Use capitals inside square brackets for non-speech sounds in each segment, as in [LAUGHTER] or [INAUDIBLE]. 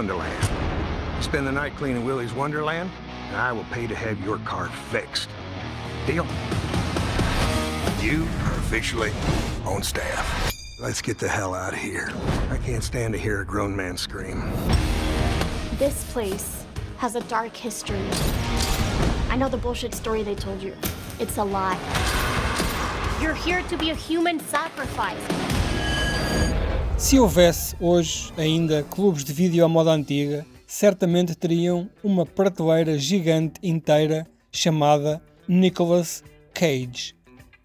Wonderland. Spend the night cleaning Willie's Wonderland, and I will pay to have your car fixed. Deal? You are officially on staff. Let's get the hell out of here. I can't stand to hear a grown man scream. This place has a dark history. I know the bullshit story they told you. It's a lie. You're here to be a human sacrifice. Se houvesse hoje ainda clubes de vídeo à moda antiga, certamente teriam uma prateleira gigante inteira chamada Nicolas Cage.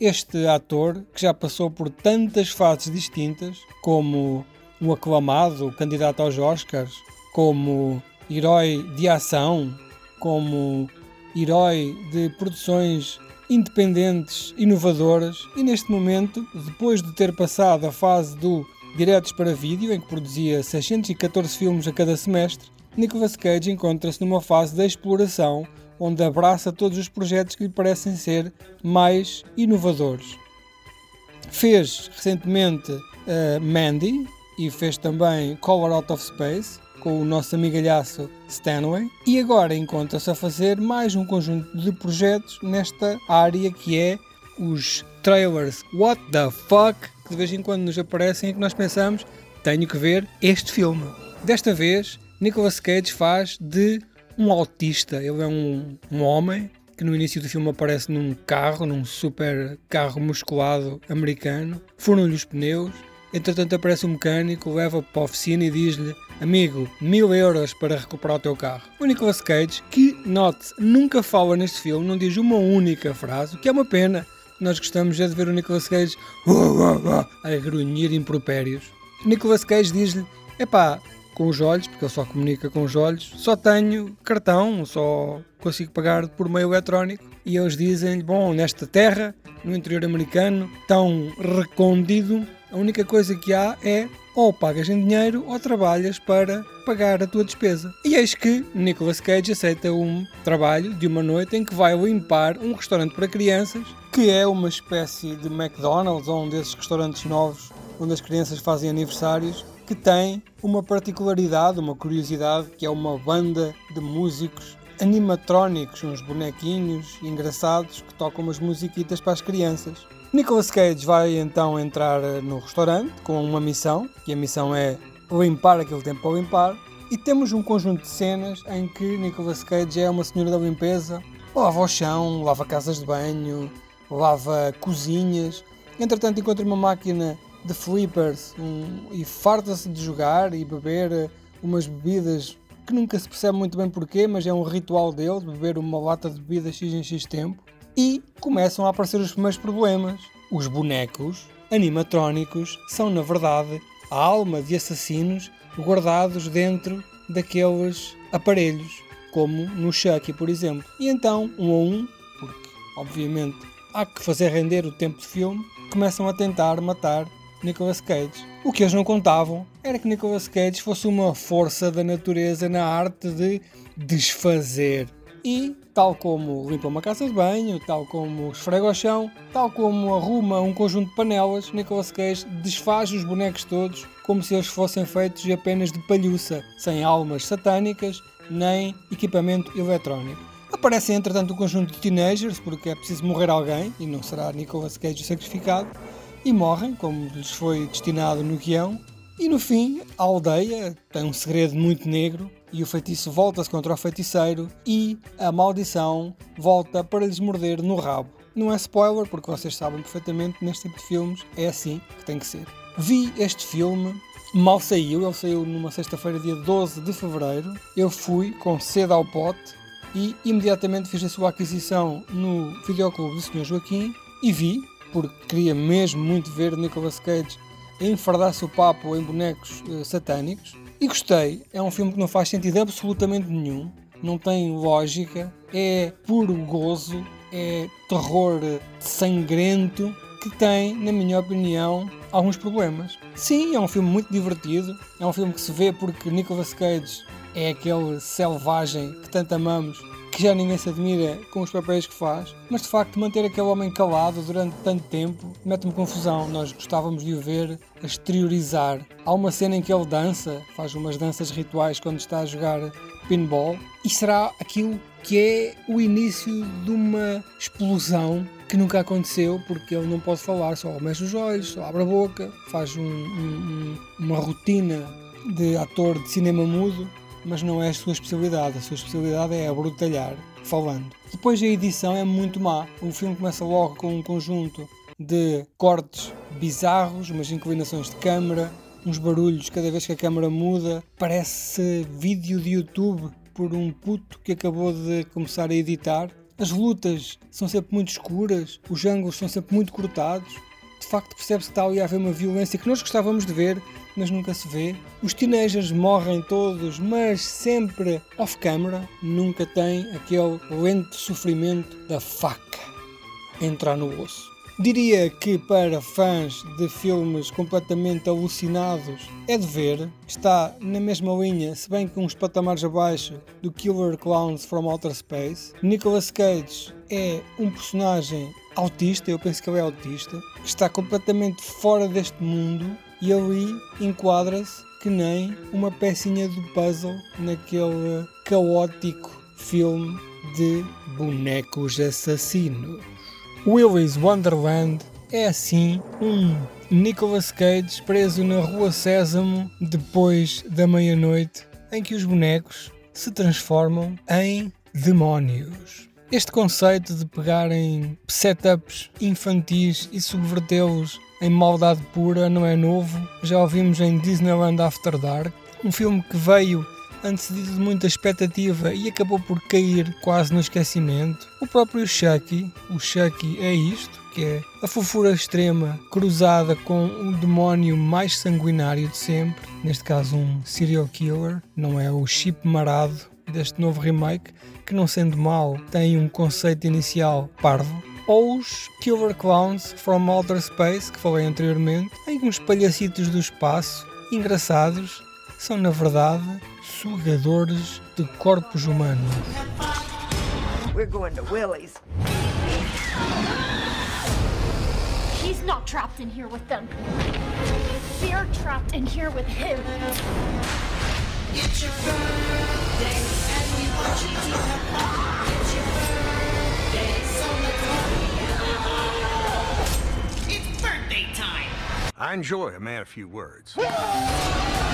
Este ator, que já passou por tantas fases distintas, como o aclamado candidato aos Oscars, como herói de ação, como herói de produções independentes, inovadoras, e neste momento, depois de ter passado a fase do diretos para vídeo, em que produzia 614 filmes a cada semestre, Nicolas Cage encontra-se numa fase de exploração onde abraça todos os projetos que lhe parecem ser mais inovadores. Fez recentemente uh, Mandy e fez também Color Out of Space com o nosso amigalhaço Stanway e agora encontra-se a fazer mais um conjunto de projetos nesta área que é os trailers What the fuck que de vez em quando nos aparecem e que nós pensamos tenho que ver este filme. Desta vez, Nicolas Cage faz de um autista. Ele é um, um homem que no início do filme aparece num carro, num super carro musculado americano. Foram-lhe os pneus. Entretanto aparece um mecânico, leva para a oficina e diz-lhe Amigo, mil euros para recuperar o teu carro. O Nicolas Cage, que, note nunca fala neste filme, não diz uma única frase, o que é uma pena, nós gostamos é de ver o Nicolas Cage a grunhir impropérios. Nicolas Cage diz-lhe: epá, com os olhos, porque ele só comunica com os olhos, só tenho cartão, só consigo pagar por meio eletrónico. E eles dizem-lhe: bom, nesta terra, no interior americano, tão recondido, a única coisa que há é ou pagas em dinheiro ou trabalhas para pagar a tua despesa. E eis que Nicolas Cage aceita um trabalho de uma noite em que vai limpar um restaurante para crianças, que é uma espécie de McDonald's ou um desses restaurantes novos onde as crianças fazem aniversários, que tem uma particularidade, uma curiosidade, que é uma banda de músicos animatrónicos, uns bonequinhos engraçados que tocam umas musiquitas para as crianças. Nicolas Cage vai então entrar eh, no restaurante com uma missão, e a missão é limpar aquele tempo para limpar. E temos um conjunto de cenas em que Nicolas Cage é uma senhora da limpeza, lava o chão, lava casas de banho, lava cozinhas. Entretanto, encontra uma máquina de flippers um, e farta-se de jogar e beber eh, umas bebidas que nunca se percebe muito bem porquê, mas é um ritual dele, beber uma lata de bebida X em X tempo. E começam a aparecer os primeiros problemas. Os bonecos animatrónicos são, na verdade, a alma de assassinos guardados dentro daqueles aparelhos, como no Chucky, por exemplo. E então, um a um, porque obviamente há que fazer render o tempo de filme, começam a tentar matar Nicolas Cage. O que eles não contavam era que Nicolas Cage fosse uma força da natureza na arte de desfazer e, tal como limpa uma casa de banho, tal como esfrega o chão, tal como arruma um conjunto de panelas, Nicolas Cage desfaz os bonecos todos como se eles fossem feitos apenas de palhuça, sem almas satânicas nem equipamento eletrónico. Aparece entretanto um conjunto de teenagers, porque é preciso morrer alguém, e não será Nicolas Cage o sacrificado, e morrem, como lhes foi destinado no guião, e no fim, a aldeia tem um segredo muito negro e o feitiço volta-se contra o feiticeiro e a maldição volta para lhes morder no rabo. Não é spoiler, porque vocês sabem perfeitamente neste tipo de filmes é assim que tem que ser. Vi este filme, mal saiu, ele saiu numa sexta-feira, dia 12 de fevereiro. Eu fui com sede ao pote e imediatamente fiz a sua aquisição no videoclube do Sr. Joaquim e vi, porque queria mesmo muito ver Nicolas Cage enfardar-se o papo em bonecos uh, satânicos. E gostei. É um filme que não faz sentido absolutamente nenhum. Não tem lógica. É puro gozo. É terror sangrento que tem, na minha opinião, alguns problemas. Sim, é um filme muito divertido. É um filme que se vê porque Nicolas Cage é aquele selvagem que tanto amamos que já ninguém se admira com os papéis que faz, mas de facto manter aquele homem calado durante tanto tempo mete-me confusão. Nós gostávamos de o ver a exteriorizar. Há uma cena em que ele dança, faz umas danças rituais quando está a jogar pinball, e será aquilo que é o início de uma explosão que nunca aconteceu porque ele não pode falar, só mexe os olhos, só abre a boca, faz um, um, uma rotina de ator de cinema mudo, mas não é a sua especialidade. A sua especialidade é abrutalhar, falando. Depois a edição é muito má. O filme começa logo com um conjunto de cortes bizarros, umas inclinações de câmera, uns barulhos cada vez que a câmera muda. Parece vídeo de YouTube por um puto que acabou de começar a editar. As lutas são sempre muito escuras, os ângulos são sempre muito cortados. De facto, percebe-se que está ali a haver uma violência que nós gostávamos de ver, mas nunca se vê. Os teenagers morrem todos, mas sempre off-camera. Nunca tem aquele lento sofrimento da faca entrar no osso. Diria que para fãs de filmes completamente alucinados é de ver, está na mesma linha, se bem que uns patamares abaixo do Killer Clowns from Outer Space. Nicolas Cage é um personagem autista, eu penso que ele é autista, que está completamente fora deste mundo e ali enquadra-se que nem uma pecinha do puzzle naquele caótico filme de bonecos assassinos. Willy's Wonderland é assim um Nicolas Cage preso na Rua Sésamo depois da meia-noite, em que os bonecos se transformam em demónios. Este conceito de pegarem setups infantis e subvertê-los em maldade pura não é novo, já ouvimos em Disneyland After Dark, um filme que veio antecedido de muita expectativa e acabou por cair quase no esquecimento. O próprio Chucky, o Chucky é isto, que é a fofura extrema cruzada com o demónio mais sanguinário de sempre, neste caso um serial killer, não é o chip marado deste novo remake, que não sendo mau tem um conceito inicial parvo, ou os Killer Clowns from Outer Space, que falei anteriormente, em uns palhacitos do espaço, engraçados, são na verdade sugadores de corpos humanos. We're going to Willie's. He's not trapped in here with them. They're trapped in here with him. It's your birthday and we want you to have It's your birthday, so let's It's birthday time. I enjoy a man of few words. [LAUGHS]